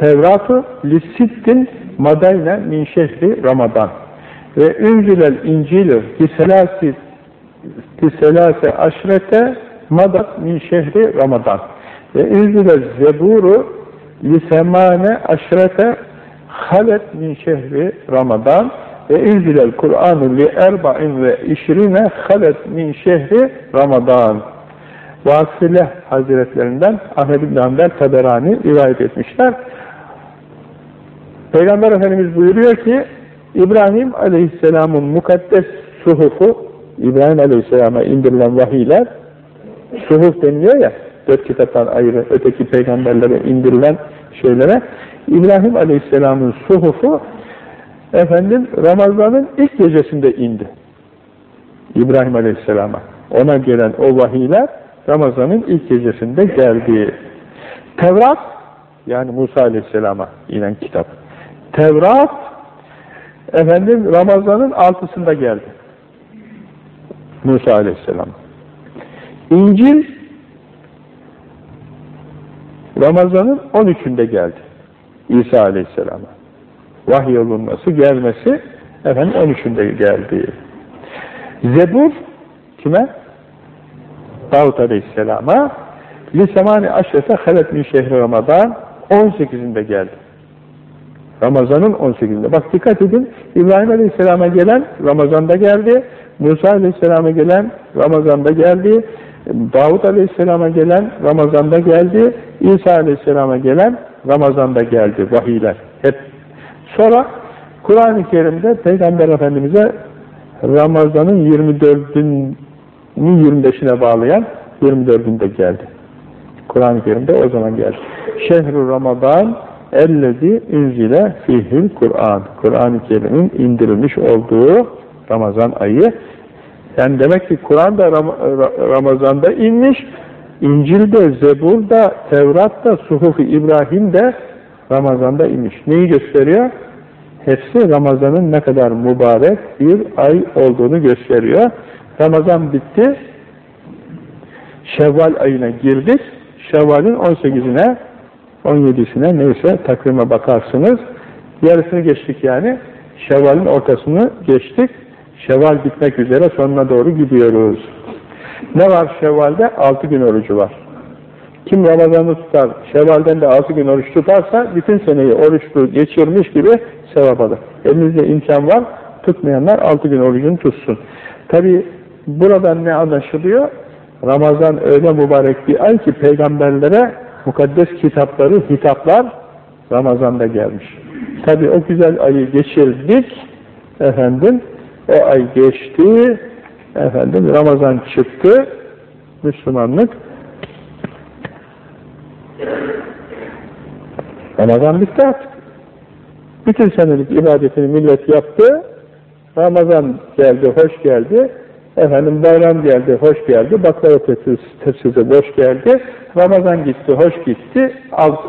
Tevratı lissittin madayne min şehri Ramazan. Ve ünzülel İncilü liselasi liselase aşrete madat min şehri Ramazan. Ve ünzülel zeburu lisemane aşrete halet min şehri Ramazan. Ve ünzülel Kur'anu li erba'in ve işrine halet min şehri Ramazan. Vasile Hazretlerinden Ahmed İbn Hanbel Taberani rivayet etmişler. Peygamber Efendimiz buyuruyor ki İbrahim Aleyhisselam'ın mukaddes suhufu İbrahim Aleyhisselam'a indirilen vahiyler suhuf deniliyor ya dört kitaptan ayrı öteki peygamberlere indirilen şeylere İbrahim Aleyhisselam'ın suhufu efendim Ramazan'ın ilk gecesinde indi. İbrahim Aleyhisselam'a. Ona gelen o vahiyler Ramazan'ın ilk gecesinde geldi. Tevrat yani Musa Aleyhisselam'a inen kitap. Tevrat efendim Ramazan'ın altısında geldi. Musa Aleyhisselam. İncil Ramazan'ın 13'ünde geldi. İsa Aleyhisselam'a. Vahiy olunması, gelmesi efendim 13'ünde geldi. Zebur kime? Davut Aleyhisselam'a Lisemani aşrete halet min şehri Ramazan 18'inde geldi. Ramazan'ın 18'inde. Bak dikkat edin. İbrahim Aleyhisselam'a gelen Ramazan'da geldi. Musa Aleyhisselam'a gelen Ramazan'da geldi. Davut Aleyhisselam'a gelen Ramazan'da geldi. İsa Aleyhisselam'a gelen Ramazan'da geldi vahiyler. Hep. Sonra Kur'an-ı Kerim'de Peygamber Efendimiz'e Ramazan'ın 24'ünü 25'ine bağlayan 24'ünde geldi. Kur'an-ı Kerim'de o zaman geldi. Şehru Ramazan ellezi ünzile fihil Kur'an. Kur'an-ı Kerim'in indirilmiş olduğu Ramazan ayı. Yani demek ki Kur'an da Ram Ramazan'da inmiş, İncil'de, Zebur'da, Tevrat'ta, Suhuf-i İbrahim de Ramazan'da inmiş. Neyi gösteriyor? Hepsi Ramazan'ın ne kadar mübarek bir ay olduğunu gösteriyor. Ramazan bitti, Şevval ayına girdik, Şevval'in 18'ine 17'sine neyse takvime bakarsınız. Yarısını geçtik yani. Şevval'in ortasını geçtik. Şevval bitmek üzere sonuna doğru gidiyoruz. Ne var Şevval'de? 6 gün orucu var. Kim Ramazan'ı tutar, Şevval'den de 6 gün oruç tutarsa bütün seneyi oruçlu geçirmiş gibi sevap alır. Elinizde imkan var, tutmayanlar 6 gün orucunu tutsun. Tabi buradan ne anlaşılıyor? Ramazan öyle mübarek bir ay ki peygamberlere mukaddes kitapları, hitaplar Ramazan'da gelmiş. Tabi o güzel ayı geçirdik, efendim, o ay geçti, efendim, Ramazan çıktı, Müslümanlık, Ramazan bitti artık. Bütün senelik ibadetini millet yaptı, Ramazan geldi, hoş geldi, Efendim bayram geldi, hoş geldi. Baklava tepsisi boş geldi. Ramazan gitti, hoş gitti.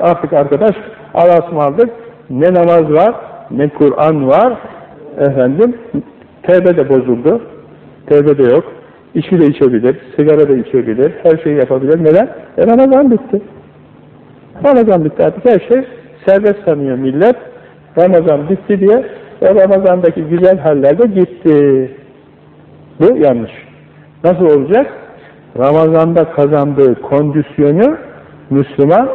Artık arkadaş aldık. Ne namaz var, ne Kur'an var. Efendim tevbe de bozuldu. Tevbe de yok. İçki de içebilir, sigara da içebilir, her şeyi yapabilir. Neden? E Ramazan bitti. Ramazan bitti artık her şey serbest sanıyor millet. Ramazan bitti diye ve Ramazan'daki güzel haller de gitti. Bu yanlış. Nasıl olacak? Ramazan'da kazandığı kondisyonu Müslüman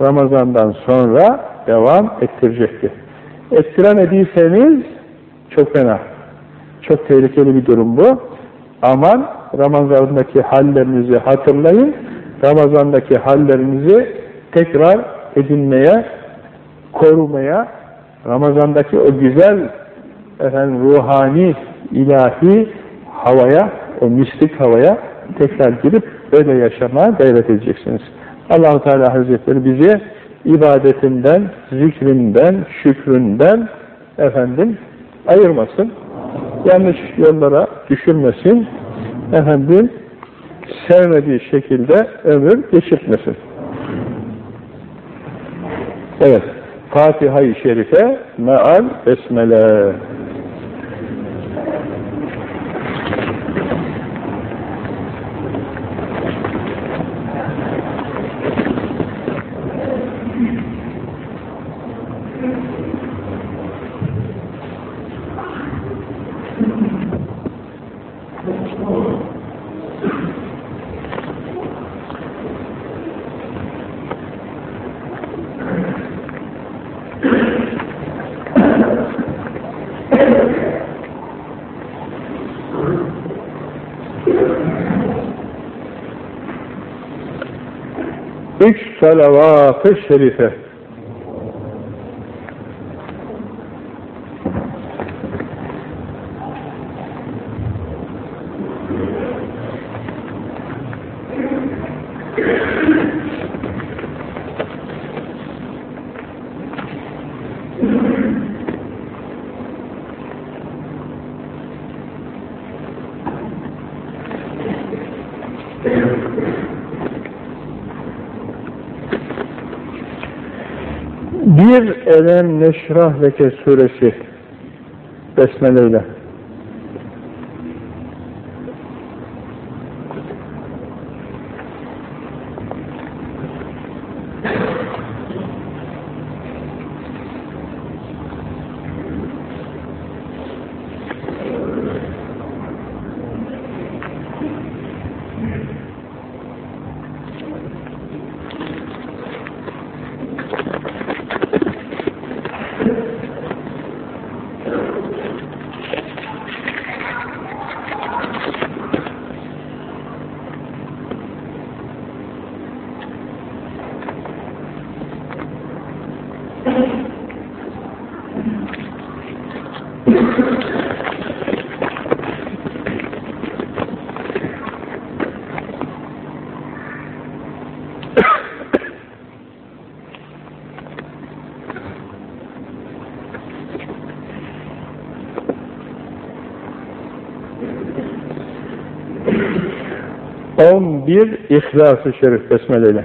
Ramazan'dan sonra devam ettirecektir. Ettiremediyseniz çok fena. Çok tehlikeli bir durum bu. Aman Ramazan'daki hallerinizi hatırlayın. Ramazan'daki hallerinizi tekrar edinmeye, korumaya, Ramazan'daki o güzel efendim, ruhani, ilahi havaya, o mistik havaya tekrar girip öyle yaşamaya gayret edeceksiniz. Allahu Teala Hazretleri bizi ibadetinden, zikrinden, şükründen efendim ayırmasın. Yanlış yollara düşürmesin. Efendim sevmediği şekilde ömür geçirtmesin. Evet. Fatiha-i Şerife meal besmele. Üç salavat-ı şerife. Bir elem neşrah leke suresi Besmele ile. On bir İhlas-ı Şerif Besmele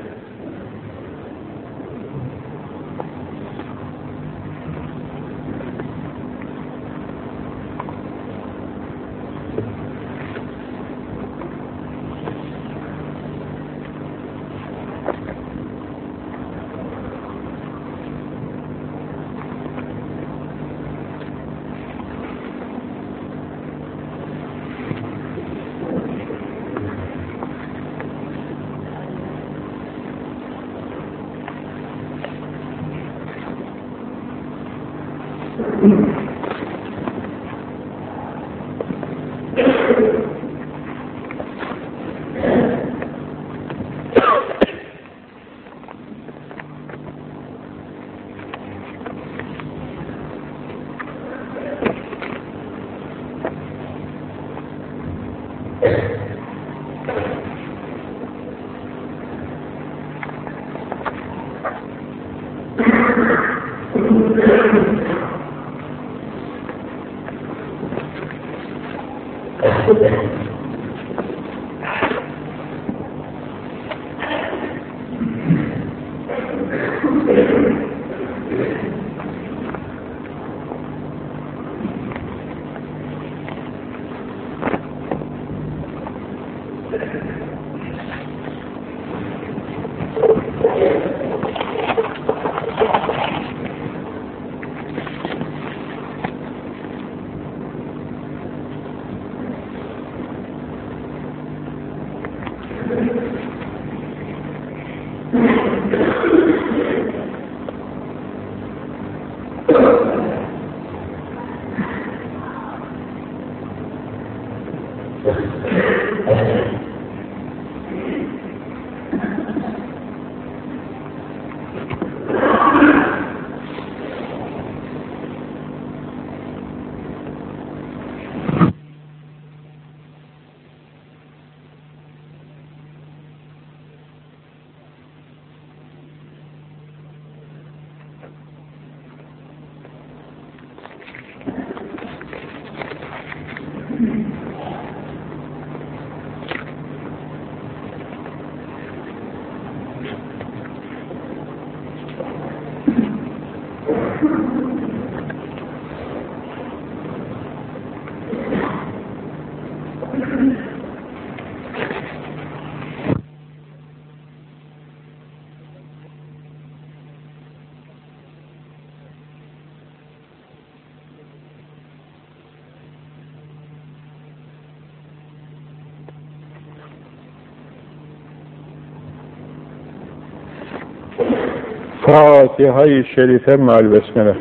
Fatiha-i Şerife mal besmele.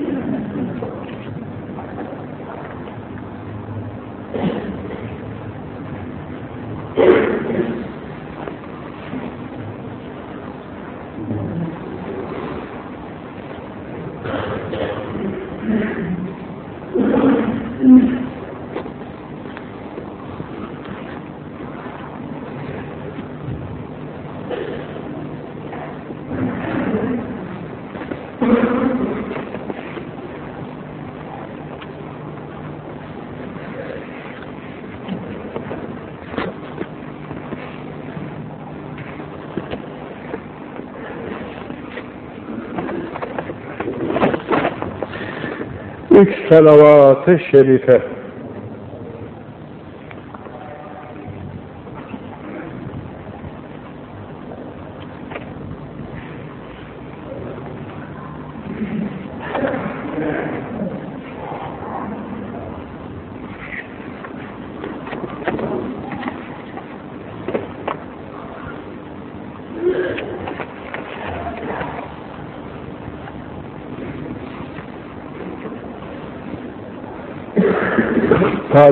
Üç salavat-ı şerife.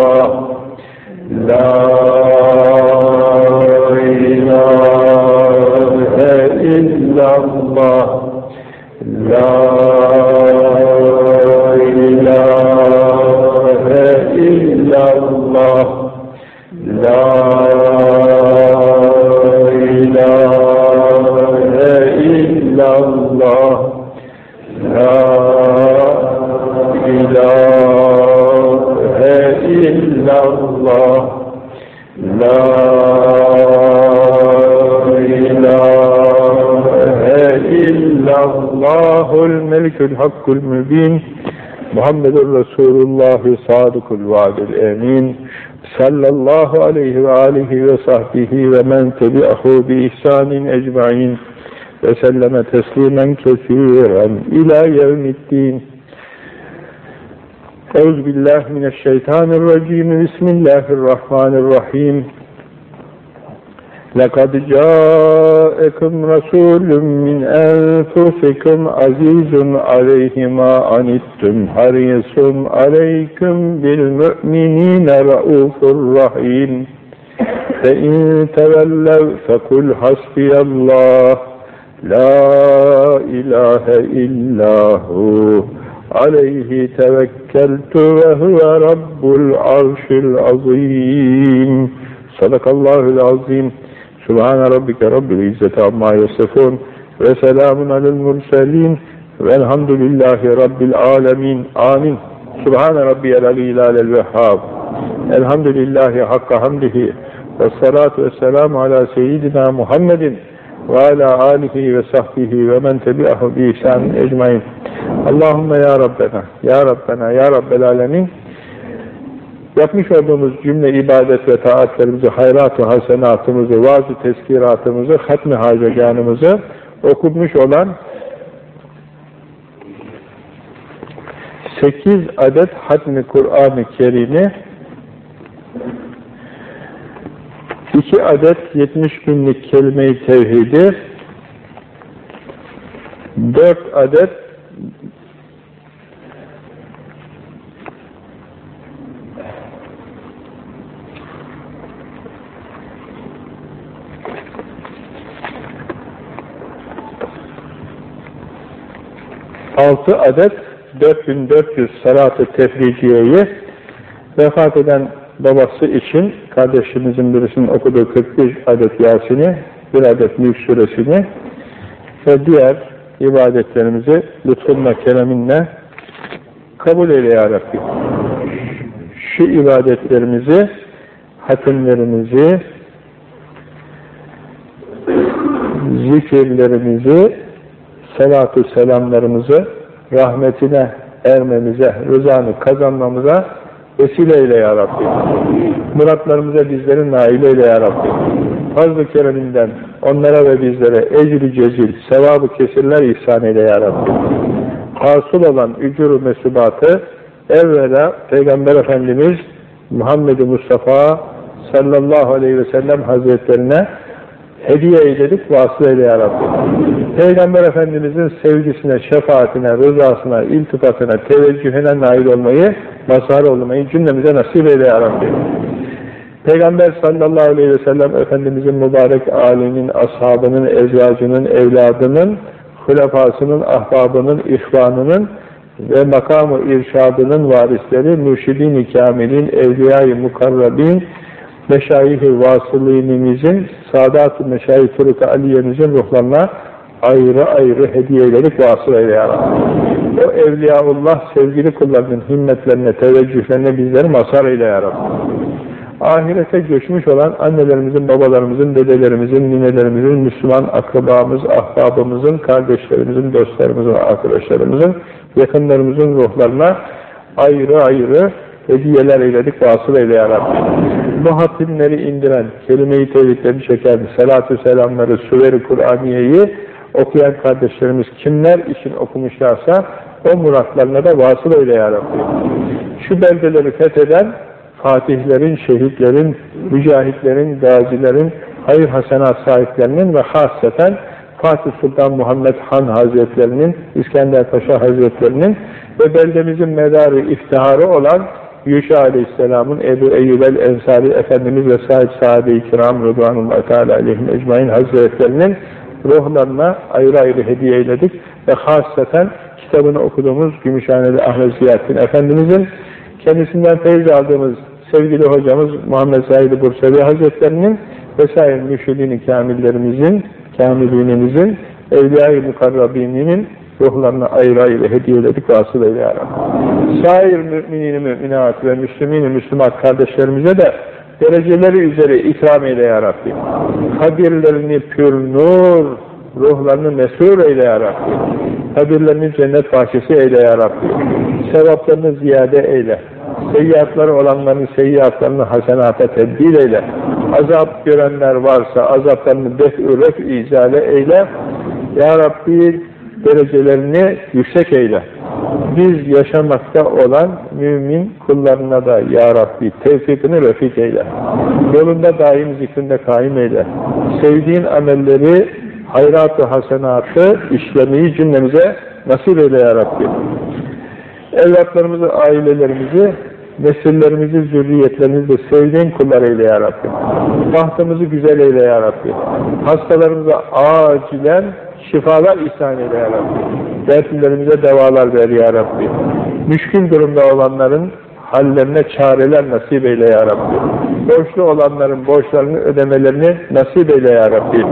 الله Muhammedur Resulullah Sadıkul Vadil Emin. Sallallahu aleyhi ve alihi ve sahbihi ve men tebi'ahu bi ihsanin ecma'in. Ve selleme teslimen kesiren ila yevmiddin. Euzubillahimineşşeytanirracim Bismillahirrahmanirrahim. لقد جاءكم رسول من أنفسكم عزيز عليه ما عنتم حريص عليكم بالمؤمنين رؤوف رحيم فإن تولوا فقل حسبي الله لا إله إلا هو عليه توكلت وهو رب العرش العظيم Subhane rabbike rabbil izzeti amma yasifun ve selamun alel murselin velhamdülillahi rabbil alemin. Amin. Subhane rabbiyel aliyyil alel vehhab. Elhamdülillahi hakka hamdihi. Ve salatu ve selamu ala seyyidina Muhammedin ve ala alihi ve sahbihi ve men tebi'ahu bi ihsan ecmain. Allahümme ya Rabbena, ya Rabbena, ya Rabbel alemin yapmış olduğumuz cümle ibadet ve taatlerimizi, hayrat-ı hasenatımızı, vaaz-ı teskiratımızı, hatmi haceganımızı okunmuş olan 8 adet hatmi Kur'an-ı Kerim'i 2 adet 70 binlik kelime-i tevhidi 4 adet altı adet 4400 salat-ı tefriciyeyi vefat eden babası için kardeşimizin birisinin okuduğu 41 adet Yasin'i, bir adet Mülk suresini ve diğer ibadetlerimizi lütfunla, kereminle kabul eyle ya Rabbi. şu ibadetlerimizi, hatimlerimizi, zikirlerimizi, selatü selamlarımızı rahmetine ermemize, rızanı kazanmamıza vesile eyle ya Rabbi. Muratlarımıza bizlerin nail eyle ya Rabbi. Kereminden onlara ve bizlere ecri cezil, sevabı kesirler ihsan eyle ya. Hasıl olan ücur mesubatı evvela Peygamber Efendimiz Muhammed Mustafa sallallahu aleyhi ve sellem hazretlerine hediye eyledik, vasıl eyle ya Rabbi. Peygamber Efendimizin sevgisine, şefaatine, rızasına, iltifatına, teveccühüne nail olmayı, mazhar olmayı cümlemize nasip eyle ya Rabbi. Peygamber sallallahu aleyhi ve sellem Efendimizin mübarek âlinin, ashabının, ezvacının, evladının, hulefasının, ahbabının, ihvanının ve makamı irşadının varisleri, mürşidin-i kamilin, evliya-i mukarrabin, meşayih-i vasılinimizin, Sadat-ı Meşayih Turuk-ı Aliye'mizin ruhlarına ayrı ayrı hediyeleri vasıl eyle ya Rabbi. O Evliyaullah sevgili kullarının himmetlerine, teveccühlerine bizleri mazhar eyle ya Rabbi. Ahirete göçmüş olan annelerimizin, babalarımızın, dedelerimizin, ninelerimizin, Müslüman akrabamız, ahbabımızın, kardeşlerimizin, dostlarımızın, arkadaşlarımızın, yakınlarımızın ruhlarına ayrı ayrı hediyeler eyledik, vasıl eyle ya Rabbi. Bu hatimleri indiren, kelime-i tevhidleri çeken, salatü selamları, süver-i Kur'aniyeyi okuyan kardeşlerimiz kimler için okumuşlarsa o muratlarına da vasıl eyle ya. Şu beldeleri fetheden fatihlerin, şehitlerin, mücahitlerin, gazilerin, hayır hasenat sahiplerinin ve hasreten Fatih Sultan Muhammed Han Hazretlerinin, İskender Paşa Hazretlerinin ve beldemizin medarı iftiharı olan Yuşa Aleyhisselam'ın Ebu Eyyub el-Ensari Efendimiz ve Sahabe-i Kiram Rıdvanullah Teala Aleyhim Ecmain Hazretlerinin ruhlarına ayrı ayrı hediye eyledik. Ve hasreten kitabını okuduğumuz Gümüşhaneli Ahmet Ziyaddin Efendimizin kendisinden feyiz aldığımız sevgili hocamız Muhammed Said Bursevi Hazretlerinin vesaire müşidini kamillerimizin, kamilinimizin, evliya-i mukarrabininin ruhlarına ayrı ayrı hediyeledik vasıl eyle ya Rabbi. Sair müminin müminat ve müslümin müslümat kardeşlerimize de dereceleri üzere ikram eyle ya Rabbi. Kabirlerini pür nur, ruhlarını mesrur eyle ya Rabbi. Kabirlerini cennet bahçesi eyle ya. Sevaplarını ziyade eyle. Seyyiatları olanların seyyiatlarını hasenata tedbir eyle. Azap görenler varsa azaplarını def-ü ref izale eyle. Ya Rabbi derecelerini yüksek eyle. Biz yaşamakta olan mümin kullarına da Ya Rabbi tevfikini refik eyle. Yolunda daim zikrinde kaim eyle. Sevdiğin amelleri, hayrat-ı hasenatı işlemeyi cümlemize nasip eyle Ya Rabbi. Evlatlarımızı, ailelerimizi, nesillerimizi, zürriyetlerimizi sevdiğin kullar eyle Ya Rabbi. Bahtımızı güzel eyle Ya Rabbi. Hastalarımıza acilen şifalar ihsan eyle Ya Rabbi. Dertlilerimize devalar ver Ya Rabbi. Müşkül durumda olanların hallerine çareler nasip eyle Ya Rabbi. Borçlu olanların borçlarını ödemelerini nasip eyle Ya Rabbi.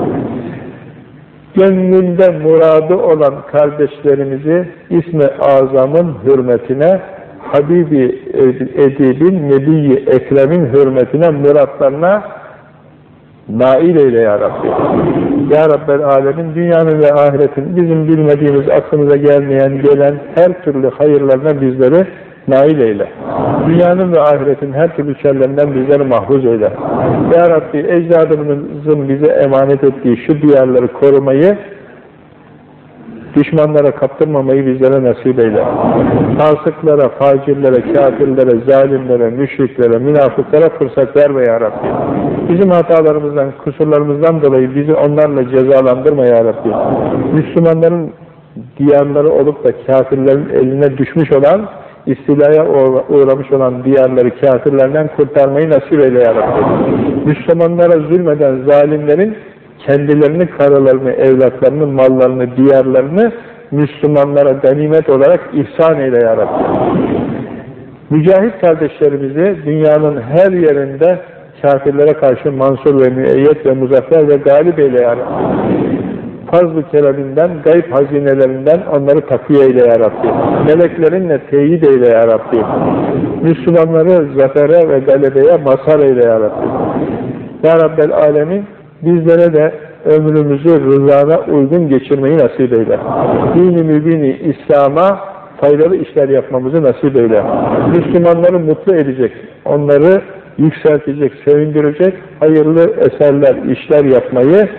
Gönlünde muradı olan kardeşlerimizi ismi azamın hürmetine Habibi Edib'in, Nebi-i Ekrem'in hürmetine, muratlarına nail eyle ya Rabbi. Ya Rabbel Alemin, dünyanın ve ahiretin bizim bilmediğimiz, aklımıza gelmeyen, gelen her türlü hayırlarına bizleri nail eyle. Dünyanın ve ahiretin her türlü şerlerinden bizleri mahfuz eyle. Ya Rabbi, ecdadımızın bize emanet ettiği şu diyarları korumayı, düşmanlara kaptırmamayı bizlere nasip eyle. Fasıklara, facirlere, kafirlere, zalimlere, müşriklere, münafıklara fırsat verme ya Rabbi. Bizim hatalarımızdan, kusurlarımızdan dolayı bizi onlarla cezalandırma ya Rabbi. Müslümanların diyarları olup da kafirlerin eline düşmüş olan, istilaya uğramış olan diyarları kafirlerden kurtarmayı nasip eyle ya Rabbi. Müslümanlara zulmeden zalimlerin kendilerini, karılarını, evlatlarını, mallarını, diyarlarını Müslümanlara ganimet olarak ihsan eyle ya. Mücahit kardeşlerimizi dünyanın her yerinde kafirlere karşı mansur ve müeyyet ve muzaffer ve galip eyle ya Rabbi. kereminden, gayb hazinelerinden onları takviye eyle ya. Meleklerinle teyit eyle ya. Müslümanları zafere ve galebeye mazhar eyle ya Rabbi. Ya Rabbel Alemin bizlere de ömrümüzü rızana uygun geçirmeyi nasip eyle. Dini mübini İslam'a faydalı işler yapmamızı nasip eyle. Müslümanları mutlu edecek, onları yükseltecek, sevindirecek hayırlı eserler, işler yapmayı,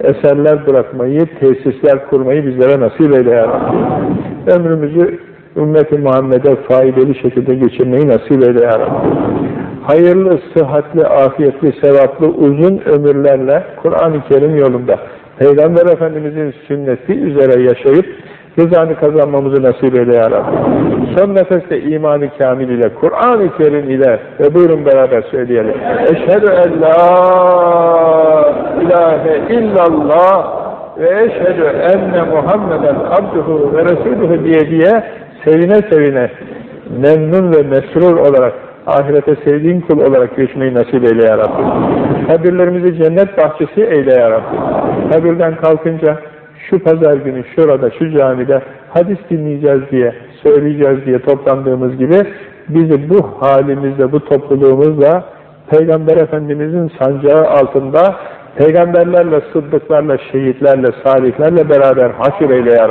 eserler bırakmayı, tesisler kurmayı bizlere nasip eyle ya. Ömrümüzü ümmeti Muhammed'e faydalı şekilde geçirmeyi nasip eyle ya. Hayırlı, sıhhatli, afiyetli, sevaplı, uzun ömürlerle Kur'an-ı Kerim yolunda Peygamber Efendimizin sünneti üzere yaşayıp rızanı kazanmamızı nasip eyle ya Rabbi. Son nefeste imanı kamil ile, Kur'an-ı Kerim ile ve buyurun beraber söyleyelim. Eşhedü en la ilahe illallah ve eşhedü enne Muhammeden abduhu ve resuluhu diye diye sevine sevine memnun ve mesrur olarak ahirete sevdiğin kul olarak geçmeyi nasip eyle ya Rabbi. Kabirlerimizi cennet bahçesi eyle ya Rabbi. Kabirden kalkınca şu pazar günü şurada, şu camide hadis dinleyeceğiz diye, söyleyeceğiz diye toplandığımız gibi bizi bu halimizle, bu topluluğumuzla Peygamber Efendimizin sancağı altında peygamberlerle, sıddıklarla, şehitlerle, salihlerle beraber haşir eyle ya.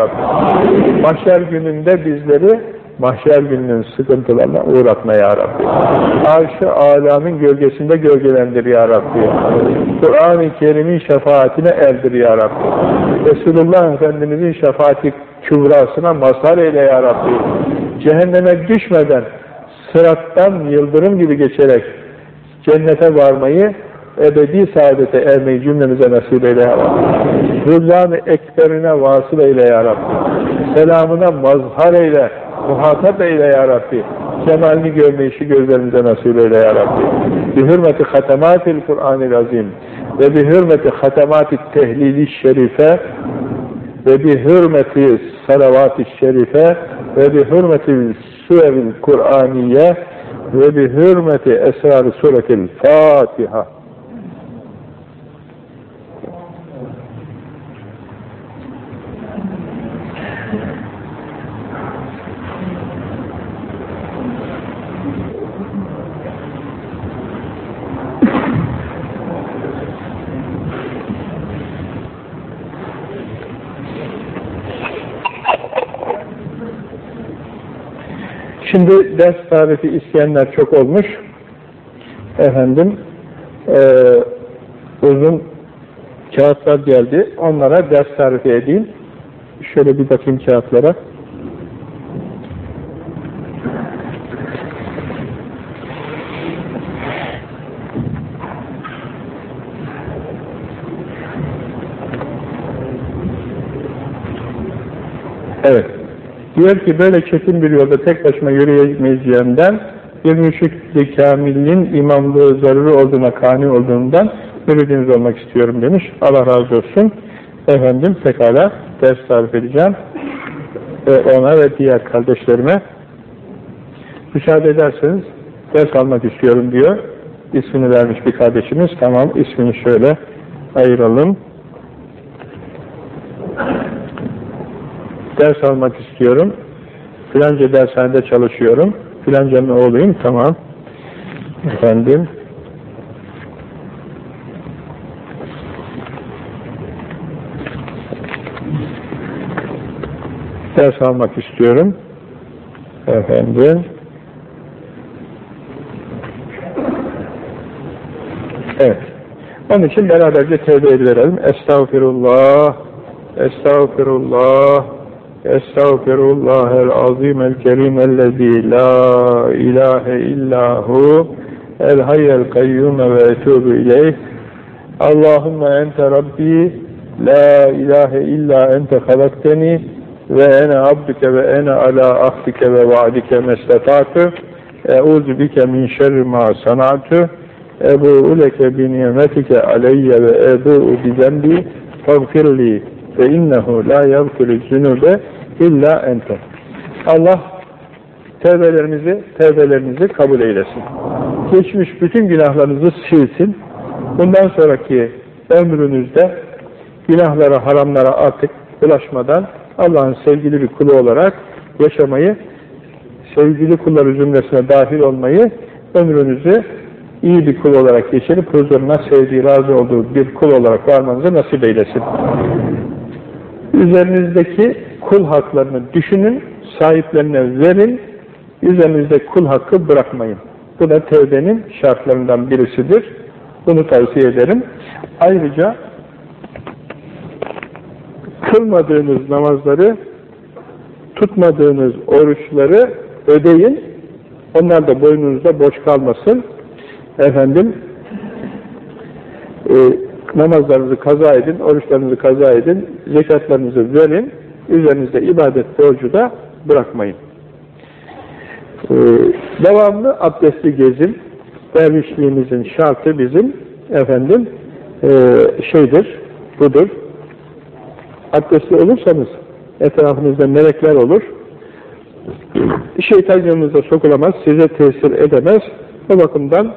Mahşer gününde bizleri mahşer gününün sıkıntılarına uğratma ya Rabbi. Arş-ı alamın gölgesinde gölgelendir ya Rabbi. Kur'an-ı Kerim'in şefaatine erdir ya Rabbi. Resulullah Efendimizin şefaati kübrasına mazhar eyle ya Rabbi. Cehenneme düşmeden sırattan yıldırım gibi geçerek cennete varmayı ebedi saadete ermeyi cümlemize nasip eyle ya Rabbi. Rızan-ı ekberine vasıl eyle ya Rabbi. Selamına mazhar eyle, muhatap eyle ya Rabbi. Kemalini görme işi gözlerimize nasip eyle ya Rabbi. Bi hürmeti hatematil Kur'an-ı Azim ve bi hürmeti hatematil tehlili şerife ve bi hürmeti salavat-ı şerife ve bi hürmeti suevil Kur'aniye ve bi hürmeti esrar-ı suretil Fatiha. Şimdi ders tarifi isteyenler çok olmuş. Efendim, e, uzun kağıtlar geldi. Onlara ders tarifi edeyim. Şöyle bir bakayım kağıtlara. Evet. Diyor ki böyle çetin bir yolda tek başıma yürüyemeyeceğimden bir müşrik-i kamilin imamlığı zararı olduğuna, kani olduğundan müridiniz olmak istiyorum demiş. Allah razı olsun. Efendim pekala ders tarif edeceğim. Ve ona ve diğer kardeşlerime müsaade ederseniz ders almak istiyorum diyor. İsmini vermiş bir kardeşimiz. Tamam ismini şöyle ayıralım. Ders almak istiyorum. Filanca dershanede çalışıyorum. Filancanın oğluyum. Tamam. Efendim. Ders almak istiyorum. Efendim. Evet. Onun için beraberce tevbe ediverelim. Estağfirullah. Estağfirullah. Estağfirullahel azim el kerim ellezî la ilahe illahu el hayyel kayyume ve etubu ileyh Allahümme ente Rabbi la ilahe illa ente halakteni ve ene abdüke ve ene ala ahdike ve vaadike mesletatü eûzu bike min şerri ma sanatü ebu'u leke bi nimetike aleyye ve ebu'u bi zembi illa ente. Allah tevbelerimizi, tevbelerinizi kabul eylesin. Geçmiş bütün günahlarınızı silsin. Bundan sonraki ömrünüzde günahlara, haramlara artık ulaşmadan Allah'ın sevgili bir kulu olarak yaşamayı, sevgili kulları cümlesine dahil olmayı, ömrünüzü iyi bir kul olarak geçirip huzuruna sevdiği, razı olduğu bir kul olarak varmanızı nasip eylesin. Üzerinizdeki kul haklarını düşünün, sahiplerine verin, üzerinizde kul hakkı bırakmayın. Bu da tevbenin şartlarından birisidir. Bunu tavsiye ederim. Ayrıca kılmadığınız namazları, tutmadığınız oruçları ödeyin. Onlar da boynunuzda boş kalmasın. Efendim, e, namazlarınızı kaza edin, oruçlarınızı kaza edin, zekatlarınızı verin, üzerinizde ibadet borcu da bırakmayın. Ee, devamlı abdestli gezin, dervişliğimizin şartı bizim, efendim, e, şeydir, budur. Abdestli olursanız, etrafınızda melekler olur, şeytan yanınıza sokulamaz, size tesir edemez, o bakımdan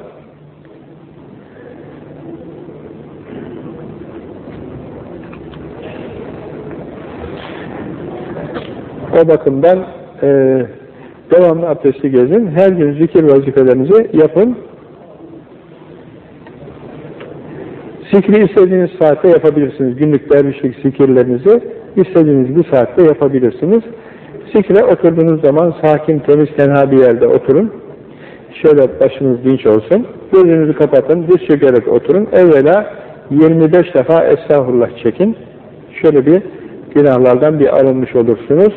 O bakımdan e, devamlı abdesti gezin. Her gün zikir vazifelerinizi yapın. Zikri istediğiniz saatte yapabilirsiniz. Günlük dervişlik zikirlerinizi istediğiniz bir saatte yapabilirsiniz. Zikre oturduğunuz zaman sakin, temiz, tenha bir yerde oturun. Şöyle başınız dinç olsun. Gözünüzü kapatın, diz çökerek oturun. Evvela 25 defa estağfurullah çekin. Şöyle bir günahlardan bir arınmış olursunuz.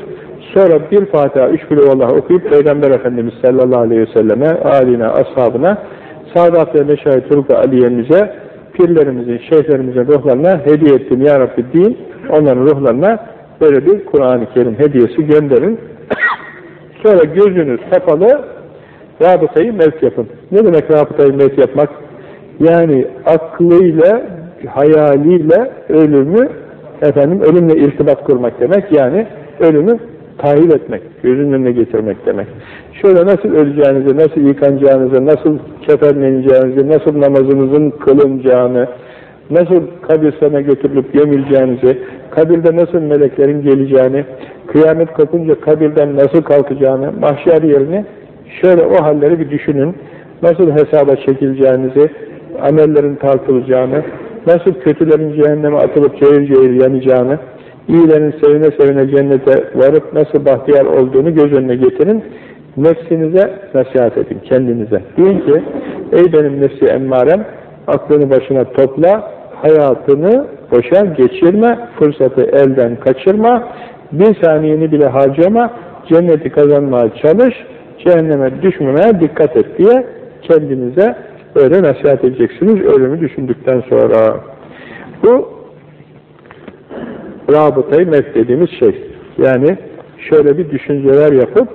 Sonra bir Fatiha, üç Kulüvallah okuyup Peygamber Efendimiz sallallahu aleyhi ve selleme, aline, ashabına, Sadat ve Meşahit Turuk Aliye'mize, pirlerimizin, şeyhlerimizin ruhlarına hediye ettim ya Rabbi deyin. Onların ruhlarına böyle bir Kur'an-ı Kerim hediyesi gönderin. Sonra gözünüz kapalı rabıtayı mevt yapın. Ne demek rabıtayı mevt yapmak? Yani aklıyla, hayaliyle ölümü efendim ölümle irtibat kurmak demek. Yani ölümü tahayyül etmek, gözünün önüne getirmek demek. Şöyle nasıl öleceğinizi, nasıl yıkanacağınızı, nasıl kefenleneceğinizi, nasıl namazınızın kılınacağını, nasıl kabristana götürülüp gömüleceğinizi, kabirde nasıl meleklerin geleceğini, kıyamet kopunca kabirden nasıl kalkacağını, mahşer yerini şöyle o halleri bir düşünün. Nasıl hesaba çekileceğinizi, amellerin tartılacağını, nasıl kötülerin cehenneme atılıp cehir cehir yanacağını, iyilerin sevine sevine cennete varıp nasıl bahtiyar olduğunu göz önüne getirin. Nefsinize nasihat edin, kendinize. Deyin ki, ey benim nefsi emmarem, aklını başına topla, hayatını boşa geçirme, fırsatı elden kaçırma, bir saniyeni bile harcama, cenneti kazanmaya çalış, cehenneme düşmemeye dikkat et diye kendinize öyle nasihat edeceksiniz ölümü düşündükten sonra. Bu rabıtayı met dediğimiz şey. Yani şöyle bir düşünceler yapıp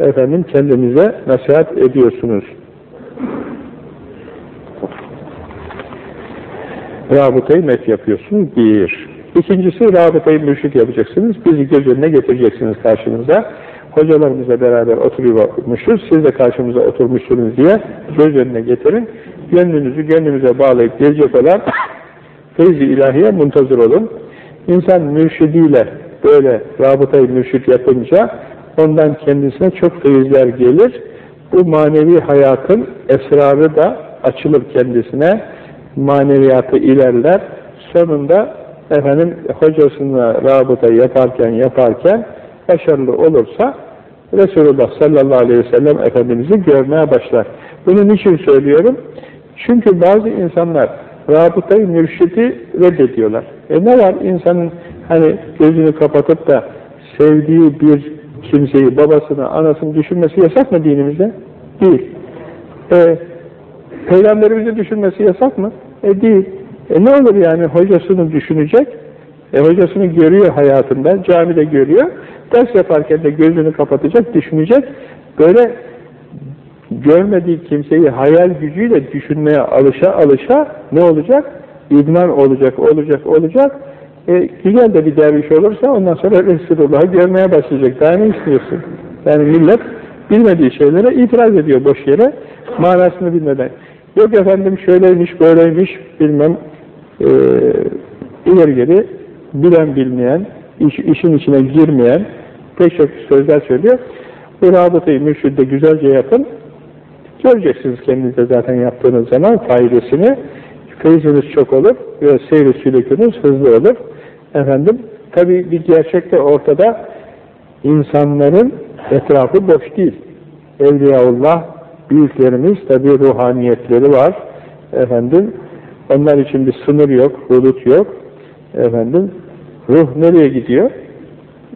efendim kendinize nasihat ediyorsunuz. Rabıtayı met yapıyorsunuz. Bir. İkincisi rabıtayı mürşit yapacaksınız. Bizi göz önüne getireceksiniz karşınıza. Hocalarımızla beraber oturuyormuşuz. Siz de karşımıza oturmuşsunuz diye göz önüne getirin. Gönlünüzü gönlümüze bağlayıp gelecek olan feyzi ilahiye muntazır olun. İnsan mürşidiyle böyle rabıtayı mürşit yapınca ondan kendisine çok feyizler gelir. Bu manevi hayatın esrarı da açılır kendisine. Maneviyatı ilerler. Sonunda efendim hocasına rabıta yaparken yaparken başarılı olursa Resulullah sallallahu aleyhi ve sellem Efendimiz'i görmeye başlar. Bunu niçin söylüyorum? Çünkü bazı insanlar rabıtayı mürşidi reddediyorlar. E ne var insanın hani gözünü kapatıp da sevdiği bir kimseyi, babasını, anasını düşünmesi yasak mı dinimizde? Değil. E, Peygamberimizi düşünmesi yasak mı? E değil. E ne olur yani hocasını düşünecek, e hocasını görüyor hayatında, camide görüyor, ders yaparken de gözünü kapatacak, düşünecek, böyle görmediği kimseyi hayal gücüyle düşünmeye alışa alışa ne olacak? İdman olacak, olacak, olacak. E, güzel de bir derviş olursa ondan sonra Resulullah'ı görmeye başlayacak. Daha ne istiyorsun? Yani millet bilmediği şeylere itiraz ediyor boş yere, manasını bilmeden. Yok efendim şöyleymiş, böyleymiş, bilmem e, ileri geri bilen bilmeyen, iş, işin içine girmeyen pek çok sözler söylüyor. Bu rabıtayı mürşidde güzelce yapın. Göreceksiniz kendinize zaten yaptığınız zaman faydasını. Feyziniz çok olur seyri sülükünüz hızlı olur. Efendim, tabi bir gerçek de ortada insanların etrafı boş değil. Evliyaullah, büyüklerimiz tabi ruhaniyetleri var. Efendim, onlar için bir sınır yok, hudut yok. Efendim, ruh nereye gidiyor?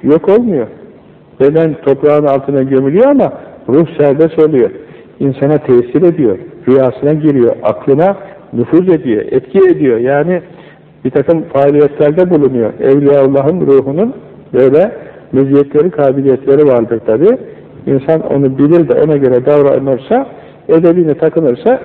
Yok olmuyor. Beden toprağın altına gömülüyor ama ruh serbest oluyor. İnsana tesir ediyor, rüyasına giriyor, aklına nüfuz ediyor, etki ediyor. Yani bir takım faaliyetlerde bulunuyor. Evliyaullah'ın ruhunun böyle meziyetleri, kabiliyetleri vardır tabi. İnsan onu bilir de ona göre davranırsa, edebine takınırsa,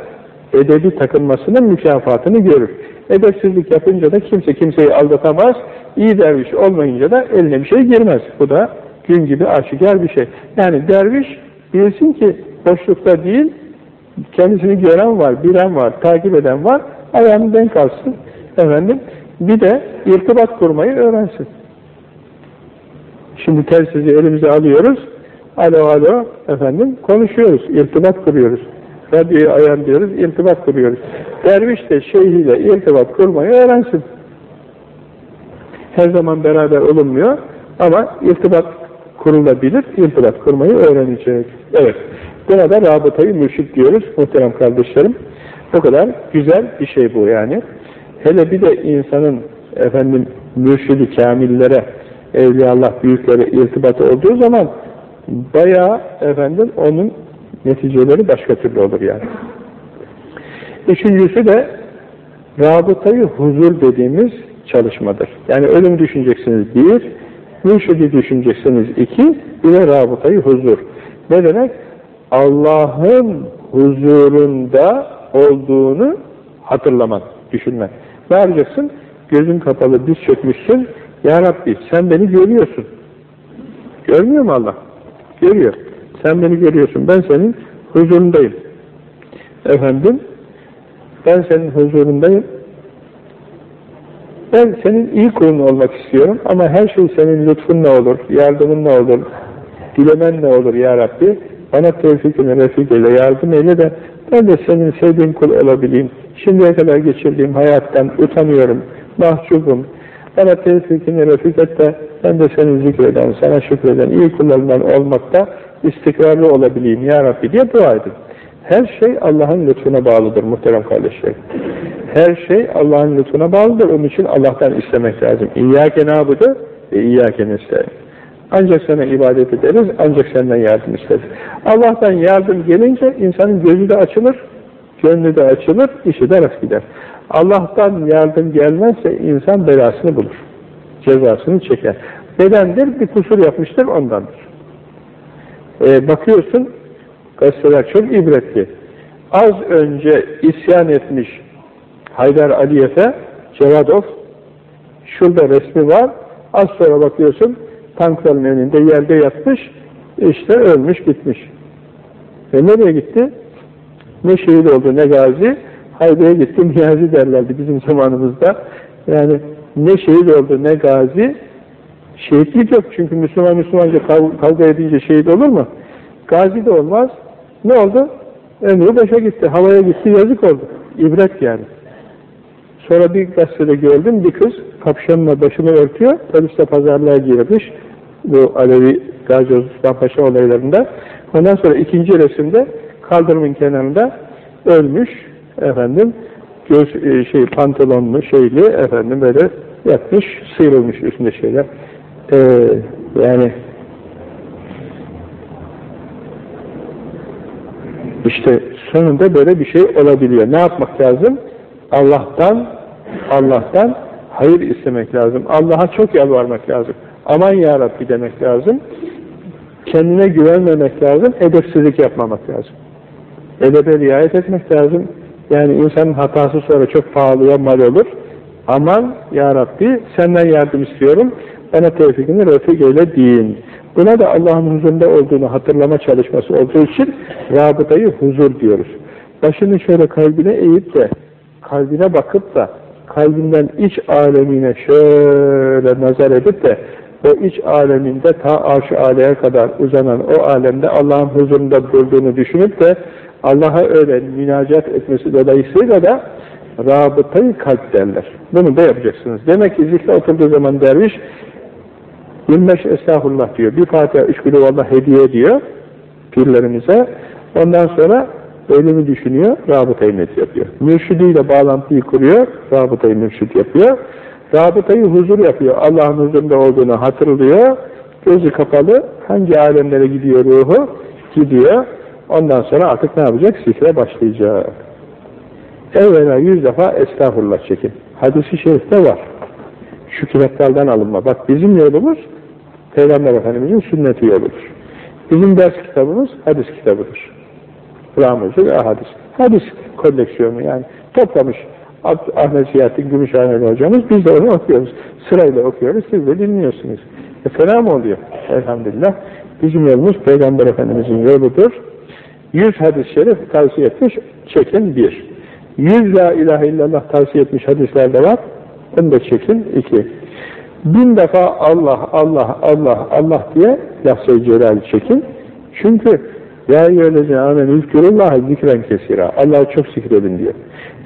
edebi takınmasının mükafatını görür. Edepsizlik yapınca da kimse kimseyi aldatamaz, iyi derviş olmayınca da eline bir şey girmez. Bu da gün gibi aşikar bir şey. Yani derviş bilsin ki boşlukta değil, kendisini gören var, bilen var, takip eden var, ayağını denk alsın. Efendim, bir de irtibat kurmayı öğrensin. Şimdi telsizi elimize alıyoruz, alo alo efendim konuşuyoruz, irtibat kuruyoruz. Radyoyu ayarlıyoruz, irtibat kuruyoruz. Derviş de şeyhiyle irtibat kurmayı öğrensin. Her zaman beraber olunmuyor ama irtibat kurulabilir, irtibat kurmayı öğrenecek. Evet, buna da rabıtayı mürşit diyoruz muhterem kardeşlerim. O kadar güzel bir şey bu yani. Hele bir de insanın efendim mürşidi kamillere, evliyallah büyüklere irtibatı olduğu zaman bayağı efendim onun neticeleri başka türlü olur yani. Üçüncüsü de rabıtayı huzur dediğimiz çalışmadır. Yani ölüm düşüneceksiniz bir, mürşidi düşüneceksiniz iki, bir de rabıtayı huzur. Ne demek? Allah'ın huzurunda olduğunu hatırlamak, düşünmek. Ne yapacaksın? Gözün kapalı, diz çökmüşsün. Ya Rabbi sen beni görüyorsun. Görmüyor mu Allah? Görüyor. Sen beni görüyorsun. Ben senin huzurundayım. Efendim, ben senin huzurundayım. Ben senin iyi kulun olmak istiyorum ama her şey senin lütfun ne olur, yardımın ne olur, dilemen ne olur ya Rabbi. Bana tevfikini refik eyle, yardım eyle de ben de senin sevdiğin kul olabileyim. Şimdiye kadar geçirdiğim hayattan utanıyorum, mahcubum. Bana tevfikini refik et de ben de seni zikreden, sana şükreden, iyi kullarından olmakta istikrarlı olabileyim ya Rabbi diye dua edin. Her şey Allah'ın lütfuna bağlıdır muhterem kardeşlerim. Her şey Allah'ın lütfuna bağlıdır. Onun için Allah'tan istemek lazım. İyyâke nâbudu ve iyyâke nestaîn. Ancak sana ibadet ederiz, ancak senden yardım isteriz. Allah'tan yardım gelince insanın gözü de açılır, gönlü de açılır, işi de rast gider. Allah'tan yardım gelmezse insan belasını bulur. Cezasını çeker. Nedendir? Bir kusur yapmıştır ondandır. Ee, bakıyorsun, gazeteler çok ibretli. Az önce isyan etmiş Haydar Aliyev'e Cevadov, şurada resmi var, az sonra bakıyorsun, tankların önünde yerde yatmış, işte ölmüş gitmiş. Ve nereye gitti? Ne şehit oldu ne gazi, Haydar'a gitti niyazi derlerdi bizim zamanımızda. Yani ne şehit oldu ne gazi, şehitlik yok çünkü Müslüman Müslümanca kavga edince şehit olur mu? Gazi de olmaz. Ne oldu? Ömrü başa gitti, havaya gitti, yazık oldu. İbret yani. Sonra bir gazetede gördüm, bir kız kapşonla başını örtüyor, polisle pazarlığa girmiş, bu Alevi Gazi Paşa olaylarında. Ondan sonra ikinci resimde kaldırımın kenarında ölmüş, efendim, göz, e, şey, pantolonlu, şeyli, efendim böyle yatmış, sıyrılmış üstünde şeyler. Ee, yani işte sonunda böyle bir şey olabiliyor. Ne yapmak lazım? Allah'tan Allah'tan hayır istemek lazım. Allah'a çok yalvarmak lazım. Aman ya Rabbi demek lazım. Kendine güvenmemek lazım. Edepsizlik yapmamak lazım. Edebe riayet etmek lazım. Yani insanın hatası sonra çok pahalıya mal olur. Aman ya Rabbi senden yardım istiyorum. Bana tevfikini refik eyle deyin. Buna da Allah'ın huzurunda olduğunu hatırlama çalışması olduğu için rabıtayı huzur diyoruz. Başını şöyle kalbine eğip de kalbine bakıp da kalbinden iç alemine şöyle nazar edip de o iç aleminde ta arş-ı aleye kadar uzanan o alemde Allah'ın huzurunda durduğunu düşünüp de Allah'a öyle münacat etmesi dolayısıyla da rabıtayı kalp derler. Bunu da yapacaksınız. Demek ki zikre oturduğu zaman derviş 25 estağfurullah diyor. Bir Fatiha, üç gülü vallah hediye ediyor pirlerimize. Ondan sonra ölümü düşünüyor, rabıtayı net yapıyor. Mürşidiyle bağlantıyı kuruyor, rabıtayı mürşid yapıyor. Rabıtayı huzur yapıyor. Allah'ın huzurunda olduğunu hatırlıyor. Gözü kapalı, hangi alemlere gidiyor ruhu? Gidiyor. Ondan sonra artık ne yapacak? Zikre başlayacak. Evvela yüz defa estağfurullah çekin. Hadis-i şerifte var. Kitaplardan alınma. Bak bizim yolumuz Peygamber Efendimiz'in sünneti yoludur. Bizim ders kitabımız hadis kitabıdır. Ve hadis. Hadis koleksiyonu yani toplamış Ahmet Ziyahattin Gümüşhaneli hocamız. Biz de onu okuyoruz. Sırayla okuyoruz. Siz de dinliyorsunuz. E fena mı oluyor? Elhamdülillah. Bizim yolumuz Peygamber Efendimiz'in yoludur. Yüz hadis-i şerif tavsiye etmiş. Çekin bir. Yüz la ilahe illallah tavsiye etmiş hadislerde var. Bunu da çekin. iki. Bin defa Allah, Allah, Allah, Allah diye lafz-ı çekin. Çünkü ya eyyühellezine amen ülkürullaha zikren kesira. Allah'ı çok zikredin diyor.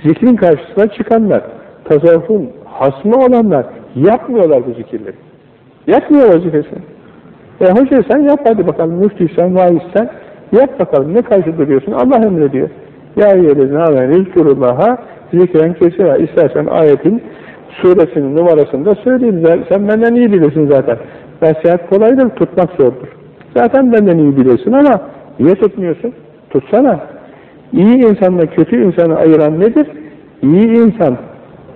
Zikrin karşısına çıkanlar, tasavvufun hasmı olanlar yapmıyorlar bu zikirleri. Yapmıyor vazifesini. E hoca sen yap hadi bakalım, müftüysen, vaizsen yap bakalım ne karşı duruyorsun? Allah emrediyor. Ya eyyühellezine amen ülkürullaha zikren kesira. İstersen ayetin suresinin numarasını da söyleyeyim. Sen benden iyi bilirsin zaten. Nasihat kolaydır, tutmak zordur. Zaten benden iyi bilirsin ama niye tutmuyorsun? Tutsana. İyi insanla kötü insanı ayıran nedir? İyi insan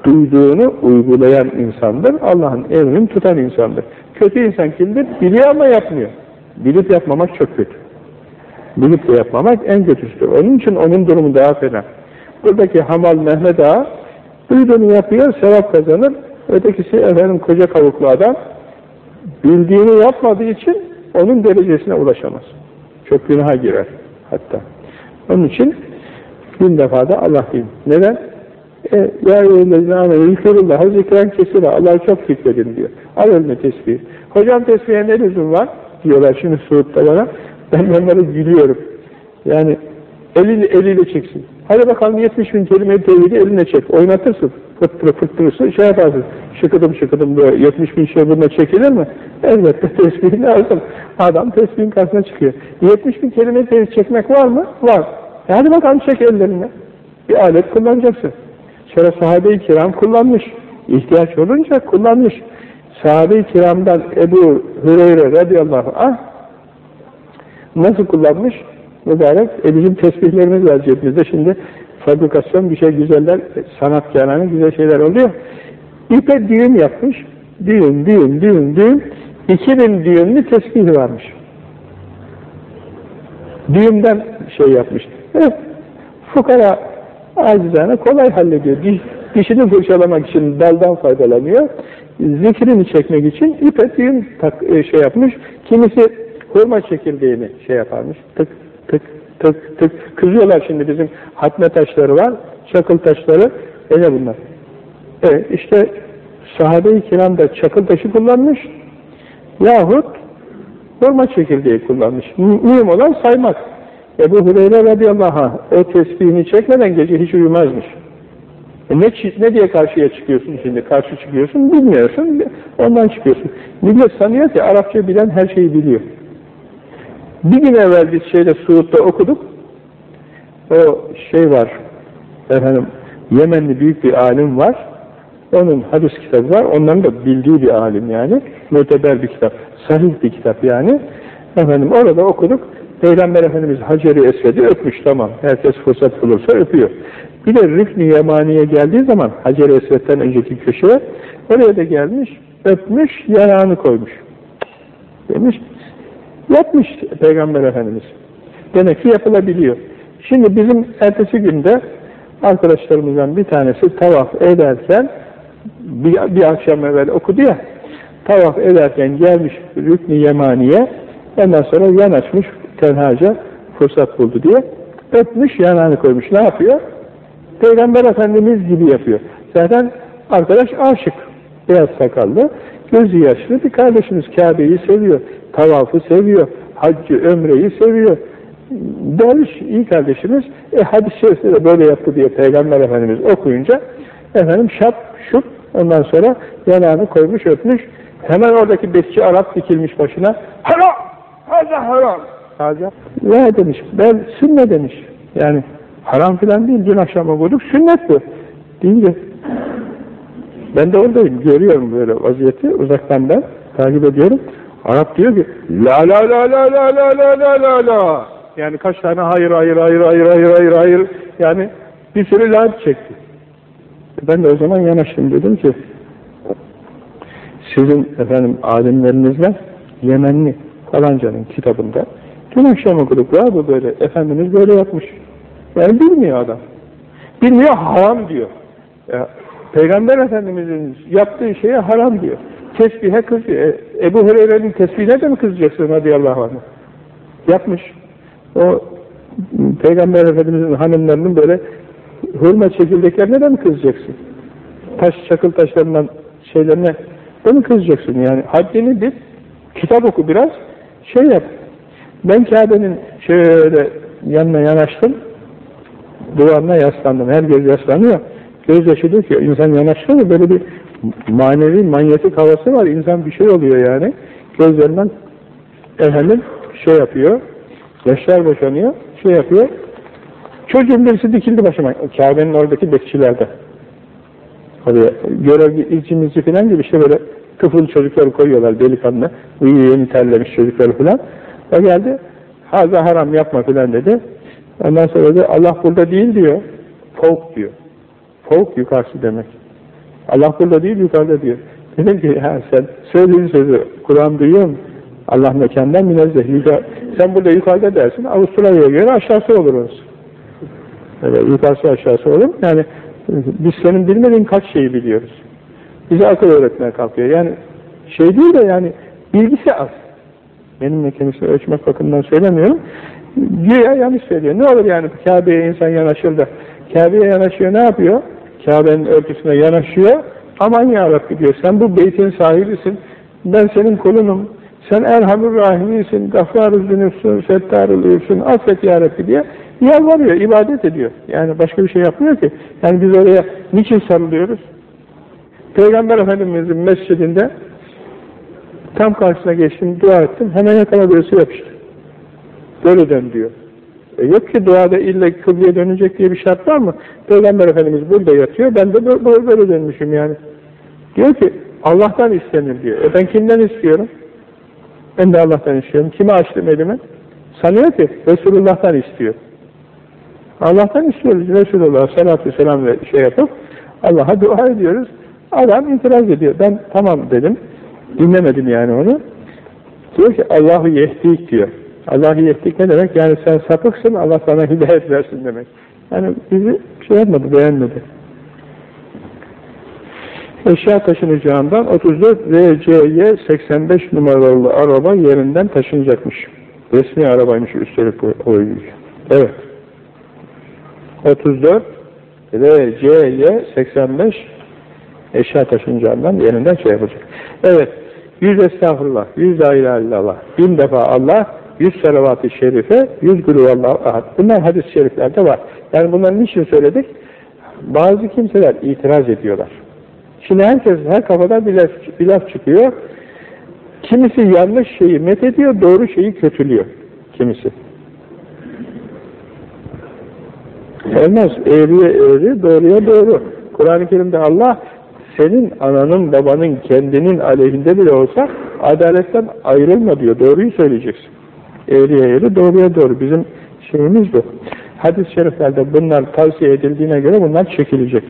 duyduğunu uygulayan insandır. Allah'ın emrini tutan insandır. Kötü insan kimdir? Biliyor ama yapmıyor. Bilip yapmamak çok kötü. Bilip de yapmamak en kötüsüdür. Onun için onun durumu daha fena. Buradaki Hamal Mehmet Ağa duyduğunu yapıyor, sevap kazanır. Ötekisi efendim koca kavuklu adam bildiğini yapmadığı için onun derecesine ulaşamaz. Çok günaha girer hatta. Onun için bin defa da Allah diyeyim. Neden? E, ya eyyühellezine amenü zikrullah'a zikren kesire. Allah'ı çok zikredin diyor. Al önüne tesbih. Hocam tesbihe ne lüzum var? Diyorlar şimdi Suud'da bana. Ben onlara gülüyorum. Yani eliyle, eliyle çeksin. Hadi bakalım 70 bin kelime tevhidi eline çek. Oynatırsın. Fıttırı fıttırırsın. Şey yaparsın. Şıkıdım şıkıdım böyle 70 bin şey bununla çekilir mi? Elbette tesbih lazım. Adam tesbihin karşısına çıkıyor. 70 bin kelime tevhid çekmek var mı? Var. E hadi bakalım çek ellerine. Bir alet kullanacaksın. Sonra sahabe-i kiram kullanmış. İhtiyaç olunca kullanmış. Sahabe-i kiramdan Ebu Hüreyre radıyallahu anh nasıl kullanmış? Mübarek, e bizim tesbihlerimiz var cebimizde. Şimdi fabrikasyon bir şey güzeller, sanatkarların güzel şeyler oluyor. İpe düğüm yapmış. Düğüm, düğüm, düğüm, düğüm. 2000 düğümlü tesbih varmış. Düğümden şey yapmış. Evet, fukara acizane kolay hallediyor. Diş, dişini fırçalamak için daldan faydalanıyor. Zikrini çekmek için ipe düğüm tak, şey yapmış. Kimisi hurma çekirdeğini şey yaparmış. Tık tık tık tık. Kızıyorlar şimdi bizim hatme taşları var. Çakıl taşları. Öyle bunlar. Evet işte sahabe-i kiram da çakıl taşı kullanmış. Yahut hurma çekirdeği kullanmış. Mühim olan saymak. Ebu Hureyre radıyallahu anh o tesbihini çekmeden gece hiç uyumazmış. E ne, ne diye karşıya çıkıyorsun şimdi? Karşı çıkıyorsun, bilmiyorsun, ondan çıkıyorsun. Millet sanıyor ki Arapça bilen her şeyi biliyor. Bir gün evvel biz şeyde Suud'da okuduk. O şey var, efendim, Yemenli büyük bir alim var. Onun hadis kitabı var. Onların da bildiği bir alim yani. Müteber bir kitap. Sahih bir kitap yani. Efendim orada okuduk. Peygamber Efendimiz Hacer-i Esved'i öpmüş tamam. Herkes fırsat bulursa öpüyor. Bir de Rükn-i Yemani'ye geldiği zaman Hacer-i Esved'den önceki köşeye oraya da gelmiş, öpmüş, yanağını koymuş. Demiş, yapmış Peygamber Efendimiz. Demek ki yapılabiliyor. Şimdi bizim ertesi günde arkadaşlarımızdan bir tanesi tavaf ederken bir, bir akşam evvel okudu ya tavaf ederken gelmiş Rükn-i Yemani'ye ondan sonra yanaşmış tenhaca fırsat buldu diye öpmüş yanağını koymuş. Ne yapıyor? Peygamber Efendimiz gibi yapıyor. Zaten arkadaş aşık. Beyaz sakallı, gözü yaşlı bir kardeşimiz Kabe'yi seviyor, tavafı seviyor, haccı, ömreyi seviyor. Derviş iyi kardeşimiz, e hadis-i de böyle yaptı diye Peygamber Efendimiz okuyunca, efendim şap, şup, ondan sonra yanağını koymuş, öpmüş, hemen oradaki bekçi Arap dikilmiş başına, haram, haza haram, haza, ne demiş, ben sünne demiş, yani haram filan değil, dün akşam okuduk, sünnet bu, deyince, ben de oradayım, görüyorum böyle vaziyeti, uzaktan ben, takip ediyorum, Arap diyor ki, la la la la la la la la la la, yani kaç tane hayır hayır hayır hayır hayır hayır hayır yani bir sürü lanet çekti. Ben de o zaman yanaştım dedim ki sizin efendim alimlerinizle Yemenli falancanın kitabında dün akşam okuduk var bu böyle Efendimiz böyle yapmış. Yani bilmiyor adam. Bilmiyor haram diyor. Ya, Peygamber Efendimiz'in yaptığı şeye haram diyor. Tesbihe kızıyor. E, Ebu Hureyre'nin tesbihine de mi kızacaksın radıyallahu anh? Yapmış o Peygamber Efendimiz'in hanımlarının böyle hurma çekirdeklerine de mi kızacaksın? Taş, çakıl taşlarından şeylerine de mi kızacaksın? Yani haddini bil, kitap oku biraz, şey yap. Ben Kabe'nin şöyle yanına yanaştım, duvarına yaslandım. Her göz yaslanıyor. Gözyaşı döküyor. İnsan yanaşıyor mu böyle bir manevi, manyetik havası var. İnsan bir şey oluyor yani. Gözlerinden efendim şey yapıyor, Yaşlar boşanıyor, şey yapıyor. Çocuğun birisi dikildi başıma, Kabe'nin oradaki bekçilerde. Oraya görev ilçimizi falan gibi işte böyle kıfıl çocukları koyuyorlar delikanlı, uyuyor yeni terlemiş çocukları falan. O geldi, haza haram yapma falan dedi. Ondan sonra da Allah burada değil diyor, fok diyor. Fok yukarısı demek. Allah burada değil yukarıda diyor. Dedim ki ha sen söylediğin sözü Kur'an duyuyor musun? Allah mekandan münezzeh. Yukarı, sen burada yukarıda dersin, Avustralya'ya göre aşağısı olur orası. Yukarısı aşağısı olur. Yani biz senin bilmediğin kaç şeyi biliyoruz. Bize akıl öğretmeye kalkıyor. Yani şey değil de yani bilgisi az. Benimle kendisini ölçmek bakımından söylemiyorum. Güya yanlış söylüyor. Ne olur yani Kabe'ye insan yanaşır da Kabe'ye yanaşıyor ne yapıyor? Kabe'nin örtüsüne yanaşıyor. Aman ya Rabbi diyor sen bu beytin sahibisin. Ben senin kulunum sen Erhamur Rahimi'sin, Gaffar-ı Zünüfsün, Settar-ı Lüfsün, affet ya Rabbi diye yalvarıyor, ibadet ediyor. Yani başka bir şey yapmıyor ki. Yani biz oraya niçin sarılıyoruz? Peygamber Efendimiz'in mescidinde tam karşısına geçtim, dua ettim, hemen yakala birisi yapıştı. Böyle dön diyor. E yok ki duada illa kıbleye dönecek diye bir şart var mı? Peygamber Efendimiz burada yatıyor, ben de böyle, böyle dönmüşüm yani. Diyor ki, Allah'tan istenir diyor. E ben kimden istiyorum? Ben de Allah'tan istiyorum. Kime açtım elimi? Sanıyor ki Resulullah'tan istiyor. Allah'tan istiyoruz. Resulullah salatu selam ve şey yapıp Allah'a dua ediyoruz. Adam itiraz ediyor. Ben tamam dedim. Dinlemedim yani onu. Diyor ki Allahu yehdik diyor. Allahu yehdik ne demek? Yani sen sapıksın Allah sana hidayet versin demek. Yani bizi şey yapmadı, beğenmedi. Eşya taşınacağından 34 VCY 85 numaralı araba yerinden taşınacakmış. Resmi arabaymış üstelik o Evet. 34 VCY 85 eşya taşınacağından yerinden şey yapacak. Evet. Yüz estağfurullah, yüz la ilahe illallah, bin defa Allah, yüz salavat-ı şerife, yüz gülüvallahu ahad. Bunlar hadis-i şeriflerde var. Yani bunları niçin söyledik? Bazı kimseler itiraz ediyorlar. Şimdi herkes, her kafadan bir laf, bir laf çıkıyor. Kimisi yanlış şeyi met ediyor, doğru şeyi kötülüyor. Kimisi. Olmaz. Eğriye eğri, doğruya doğru. Kur'an-ı Kerim'de Allah senin ananın, babanın, kendinin aleyhinde bile olsa adaletten ayrılma diyor. Doğruyu söyleyeceksin. Eğriye eğri, doğruya doğru. Bizim şeyimiz bu. Hadis-i şeriflerde bunlar tavsiye edildiğine göre bunlar çekilecek.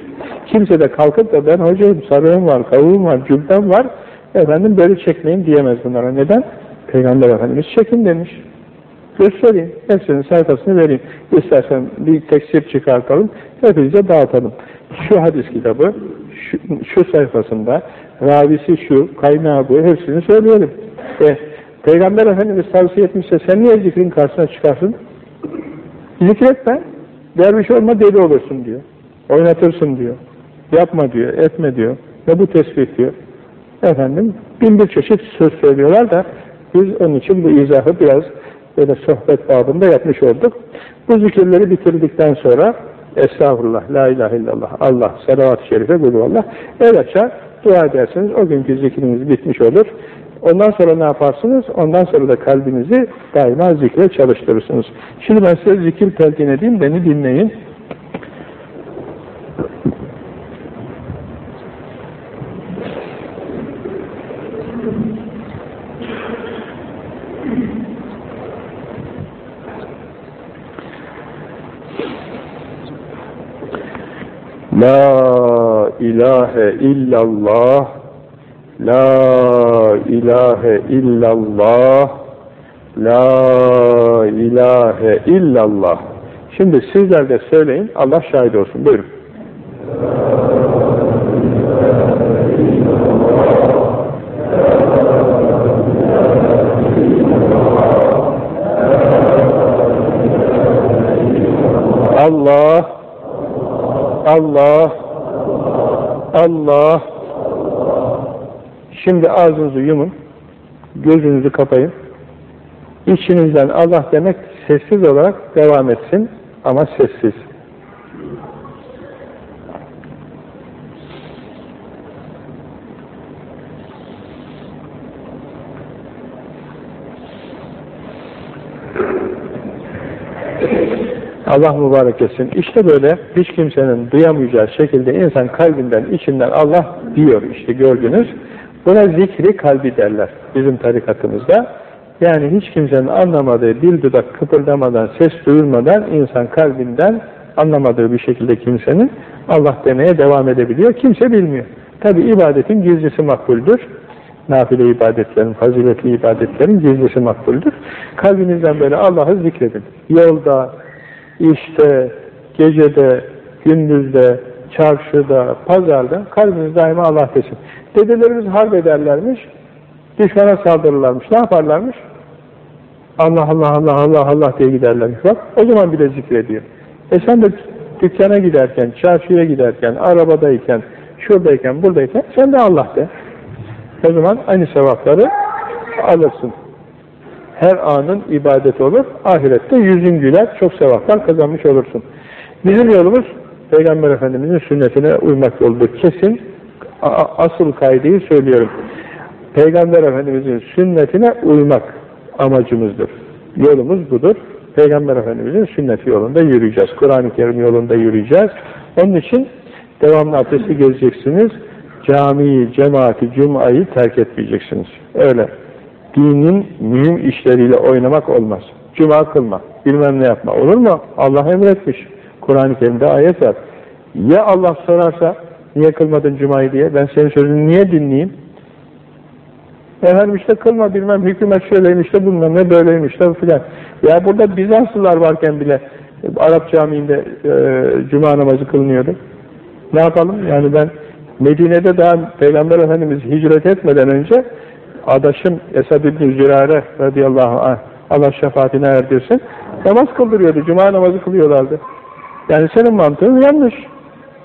Kimse de kalkıp da ben hocam sarığım var, kavuğum var, cübbem var, efendim böyle çekmeyin diyemez bunlara. Neden? Peygamber Efendimiz çekin demiş. Göstereyim. Hepsinin sayfasını vereyim. İstersen bir teksir çıkartalım, hepinize dağıtalım. Şu hadis kitabı, şu, şu sayfasında, ravisi şu, kaynağı bu, hepsini söyleyelim. E, Peygamber Efendimiz tavsiye etmişse sen niye zikrin karşısına çıkarsın? Zikretme, derviş olma deli olursun diyor. Oynatırsın diyor. Yapma diyor, etme diyor. Ne bu tesbih diyor. Efendim, bin bir çeşit söz söylüyorlar da biz onun için bu izahı biraz böyle sohbet babında yapmış olduk. Bu zikirleri bitirdikten sonra Estağfurullah, La ilahe illallah, Allah, salavat-ı şerife, Allah. Açar, dua edersiniz, o günkü zikriniz bitmiş olur. Ondan sonra ne yaparsınız? Ondan sonra da kalbinizi daima zikre çalıştırırsınız. Şimdi ben size zikir telkin edeyim, beni dinleyin. La ilahe illallah La ilahe illallah. La ilahe illallah. Şimdi sizler de söyleyin Allah şahit olsun. Buyurun. Allah Allah Allah Şimdi ağzınızı yumun gözünüzü kapayın İçinizden Allah demek sessiz olarak devam etsin ama sessiz Allah mübarek etsin. İşte böyle hiç kimsenin duyamayacağı şekilde insan kalbinden, içinden Allah diyor işte gördünüz. Buna zikri kalbi derler bizim tarikatımızda. Yani hiç kimsenin anlamadığı, dil dudak kıpırdamadan, ses duyulmadan insan kalbinden anlamadığı bir şekilde kimsenin Allah demeye devam edebiliyor. Kimse bilmiyor. Tabi ibadetin gizlisi makbuldür. Nafile ibadetlerin, faziletli ibadetlerin gizlisi makbuldür. Kalbinizden böyle Allah'ı zikredin. Yolda, işte, gecede, gündüzde, çarşıda, pazarda kalbiniz daima Allah desin. Dedelerimiz harp ederlermiş, düşmana saldırırlarmış. Ne yaparlarmış? Allah Allah Allah Allah Allah diye giderlermiş. Bak o zaman bile zikrediyor. E sen de dükkana giderken, çarşıya giderken, arabadayken, şuradayken, buradayken sen de Allah de. O zaman aynı sevapları alırsın her anın ibadet olur. Ahirette yüzün güler, çok sevaplar kazanmış olursun. Bizim yolumuz Peygamber Efendimiz'in sünnetine uymak yoludur. Kesin asıl kaydeyi söylüyorum. Peygamber Efendimiz'in sünnetine uymak amacımızdır. Yolumuz budur. Peygamber Efendimiz'in sünneti yolunda yürüyeceğiz. Kur'an-ı Kerim yolunda yürüyeceğiz. Onun için devamlı abdesti gezeceksiniz. Camiyi, cemaati, cumayı terk etmeyeceksiniz. Öyle dinin mühim işleriyle oynamak olmaz. Cuma kılma, bilmem ne yapma. Olur mu? Allah emretmiş. Kur'an-ı Kerim'de ayet var. Ya Allah sorarsa, niye kılmadın Cuma'yı diye, ben senin sözünü niye dinleyeyim? Efendim işte kılma bilmem, hükümet şöyleymiş de bilmem ne böyleymiş de filan. Ya burada Bizanslılar varken bile Arap Camii'nde e, Cuma namazı kılınıyordu. Ne yapalım? Yani ben Medine'de daha Peygamber Efendimiz hicret etmeden önce adaşım Esad İbni Zürare radıyallahu anh Allah şefaatine erdirsin namaz kıldırıyordu. Cuma namazı kılıyorlardı. Yani senin mantığın yanlış.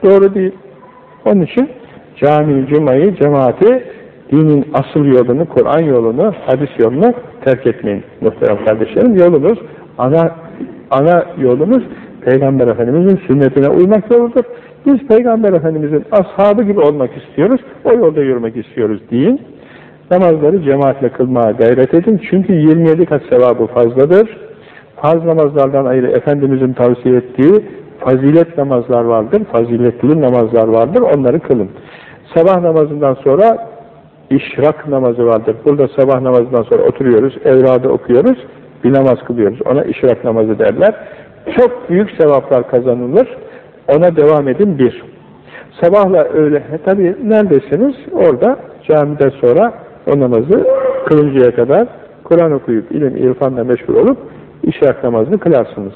Doğru değil. Onun için cami, cumayı, cemaati dinin asıl yolunu, Kur'an yolunu, hadis yolunu terk etmeyin muhterem kardeşlerim. Yolumuz, ana, ana yolumuz Peygamber Efendimiz'in sünnetine uymak yoludur. Biz Peygamber Efendimiz'in ashabı gibi olmak istiyoruz, o yolda yürümek istiyoruz deyin. Namazları cemaatle kılmaya gayret edin. Çünkü 27 kat sevabı fazladır. Farz namazlardan ayrı Efendimizin tavsiye ettiği fazilet namazlar vardır. Faziletli namazlar vardır. Onları kılın. Sabah namazından sonra işrak namazı vardır. Burada sabah namazından sonra oturuyoruz, evradı okuyoruz, bir namaz kılıyoruz. Ona işrak namazı derler. Çok büyük sevaplar kazanılır. Ona devam edin bir. Sabahla öyle, tabi neredesiniz? Orada camide sonra o namazı kılıncaya kadar Kur'an okuyup ilim, irfanla meşgul olup işrak namazını kılarsınız.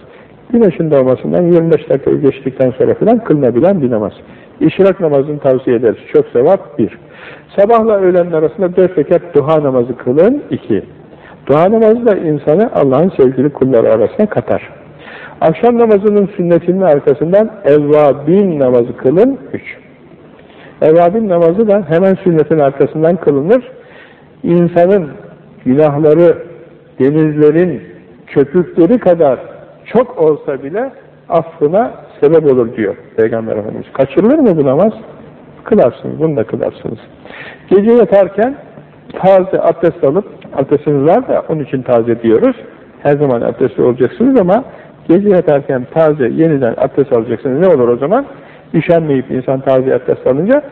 Güneşin doğmasından 25 dakika geçtikten sonra falan kılınabilen bir namaz. İşrak namazını tavsiye ederiz. Çok sevap bir. Sabahla öğlen arasında dört rekat duha namazı kılın. iki. Dua namazı da insanı Allah'ın sevgili kulları arasına katar. Akşam namazının sünnetinin arkasından evvabin namazı kılın. Üç. Evvabin namazı da hemen sünnetin arkasından kılınır. İnsanın günahları denizlerin köpükleri kadar çok olsa bile affına sebep olur diyor Peygamber Efendimiz. Kaçırılır mı bu namaz? Kılarsınız, bunu da kılarsınız. Gece yatarken taze abdest alıp, abdestiniz var da onun için taze diyoruz. Her zaman abdestli olacaksınız ama gece yatarken taze, yeniden abdest alacaksınız. Ne olur o zaman? Üşenmeyip insan taze abdest alınca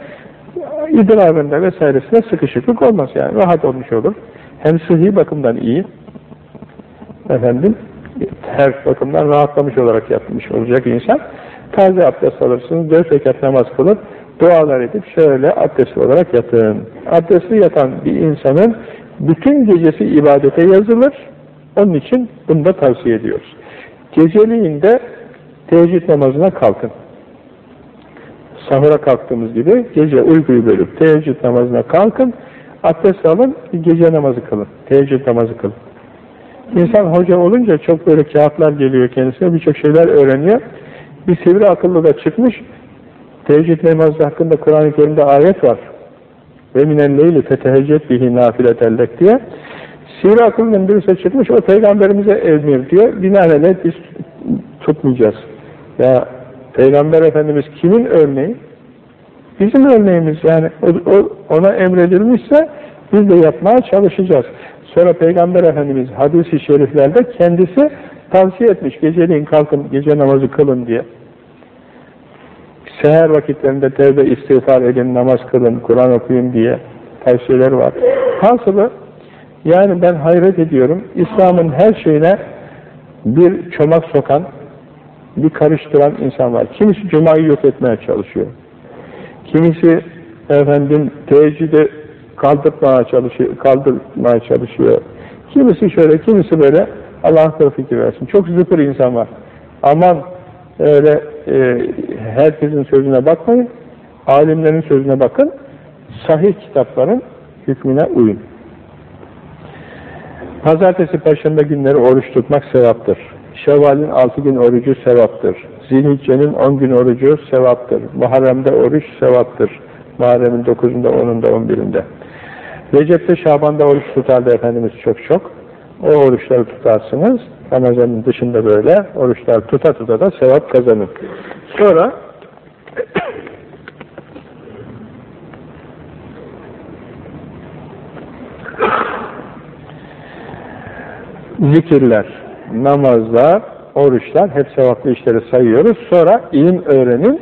idrarında vesairesinde sıkışıklık olmaz yani. Rahat olmuş olur. Hem sıhhi bakımdan iyi. Efendim, her bakımdan rahatlamış olarak yapmış olacak insan. Taze abdest alırsınız, dört rekat namaz kılıp, dualar edip şöyle abdestli olarak yatın. Abdestli yatan bir insanın bütün gecesi ibadete yazılır. Onun için bunu da tavsiye ediyoruz. Geceliğin de teheccüd namazına kalkın. Sahura kalktığımız gibi gece uykuyu bölüp teheccüd namazına kalkın. Abdest alın, gece namazı kılın. Teheccüd namazı kılın. İnsan hoca olunca çok böyle kağıtlar geliyor kendisine, birçok şeyler öğreniyor. Bir sivri akıllı da çıkmış, teheccüd namazı hakkında Kur'an-ı Kerim'de ayet var. Ve minen leyli feteheccet bihi nafiletellek diye. Sivri akıllının birisi çıkmış, o peygamberimize emir diyor. Binaenaleyh biz tutmayacağız. Ya Peygamber Efendimiz kimin örneği? Bizim örneğimiz yani. O, o, ona emredilmişse biz de yapmaya çalışacağız. Sonra Peygamber Efendimiz hadis-i şeriflerde kendisi tavsiye etmiş. Geceliğin kalkın, gece namazı kılın diye. Seher vakitlerinde tevbe istiğfar edin, namaz kılın, Kur'an okuyun diye tavsiyeler var. Hasılı yani ben hayret ediyorum. İslam'ın her şeyine bir çomak sokan, bir karıştıran insan var. Kimisi Cuma'yı yok etmeye çalışıyor. Kimisi efendim teheccüde kaldırmaya çalışıyor, kaldırmaya çalışıyor. Kimisi şöyle, kimisi böyle. Allah akıl fikir versin. Çok zıpır insan var. Aman öyle e, herkesin sözüne bakmayın. Alimlerin sözüne bakın. Sahih kitapların hükmüne uyun. Pazartesi, Perşembe günleri oruç tutmak sevaptır. Şevval'in altı gün orucu sevaptır. Zilhicce'nin on gün orucu sevaptır. Muharrem'de oruç sevaptır. Muharrem'in dokuzunda, onunda, on birinde. Recep'te, Şaban'da oruç tutardı Efendimiz çok çok. O oruçları tutarsınız. Ramazan'ın dışında böyle oruçlar tuta tuta da sevap kazanır. Sonra zikirler, namazlar, oruçlar hep sevaplı işleri sayıyoruz. Sonra ilim öğrenin,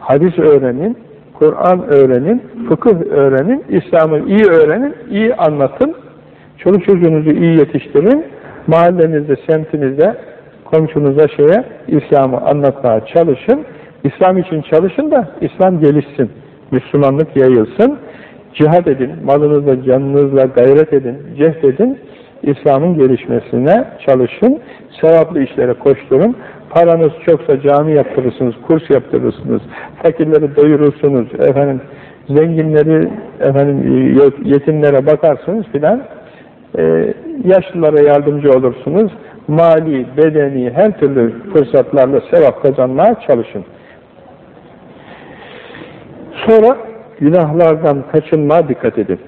hadis öğrenin, Kur'an öğrenin, fıkıh öğrenin, İslam'ı iyi öğrenin, iyi anlatın, çoluk çocuğunuzu iyi yetiştirin, mahallenizde, semtinizde, komşunuza şeye, İslam'ı anlatmaya çalışın, İslam için çalışın da İslam gelişsin, Müslümanlık yayılsın, cihad edin, malınızla, canınızla gayret edin, cehd edin, İslam'ın gelişmesine çalışın, sevaplı işlere koşturun, paranız çoksa cami yaptırırsınız, kurs yaptırırsınız, fakirleri doyurursunuz, efendim, zenginleri, efendim, yetimlere bakarsınız filan, ee, yaşlılara yardımcı olursunuz, mali, bedeni, her türlü fırsatlarla sevap kazanmaya çalışın. Sonra günahlardan kaçınmaya dikkat edin.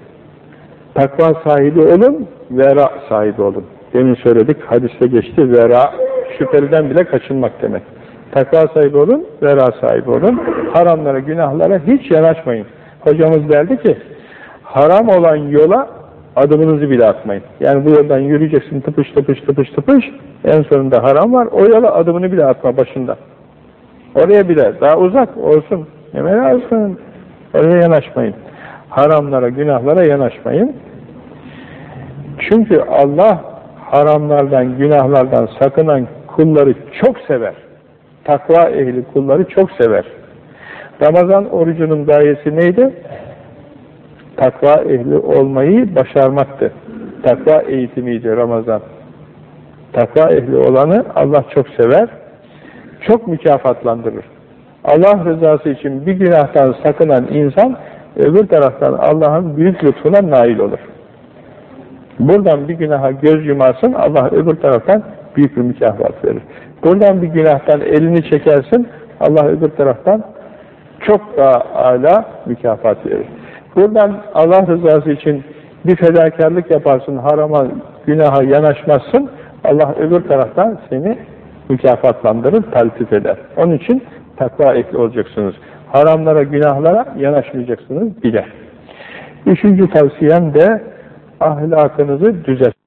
Takva sahibi olun, vera sahibi olun. Demin söyledik, hadiste geçti, vera, şüpheliden bile kaçınmak demek. Takva sahibi olun, vera sahibi olun. Haramlara, günahlara hiç yanaşmayın. Hocamız derdi ki, haram olan yola adımınızı bile atmayın. Yani bu yoldan yürüyeceksin tıpış tıpış tıpış tıpış, en sonunda haram var, o yola adımını bile atma başında. Oraya bile, daha uzak olsun, hemen alsın, oraya yanaşmayın. Haramlara, günahlara yanaşmayın. Çünkü Allah haramlardan, günahlardan sakınan kulları çok sever. Takva ehli kulları çok sever. Ramazan orucunun gayesi neydi? Takva ehli olmayı başarmaktı. Takva eğitimiydi Ramazan. Takva ehli olanı Allah çok sever, çok mükafatlandırır. Allah rızası için bir günahtan sakınan insan, öbür taraftan Allah'ın büyük lütfuna nail olur. Buradan bir günaha göz yumarsın, Allah öbür taraftan büyük bir mükafat verir. Buradan bir günahtan elini çekersin, Allah öbür taraftan çok daha âlâ mükafat verir. Buradan Allah rızası için bir fedakarlık yaparsın, harama, günaha yanaşmazsın, Allah öbür taraftan seni mükafatlandırır, taltif eder. Onun için takva ekli olacaksınız. Haramlara, günahlara yanaşmayacaksınız bile. Üçüncü tavsiyem de ahlakınızı düzelt.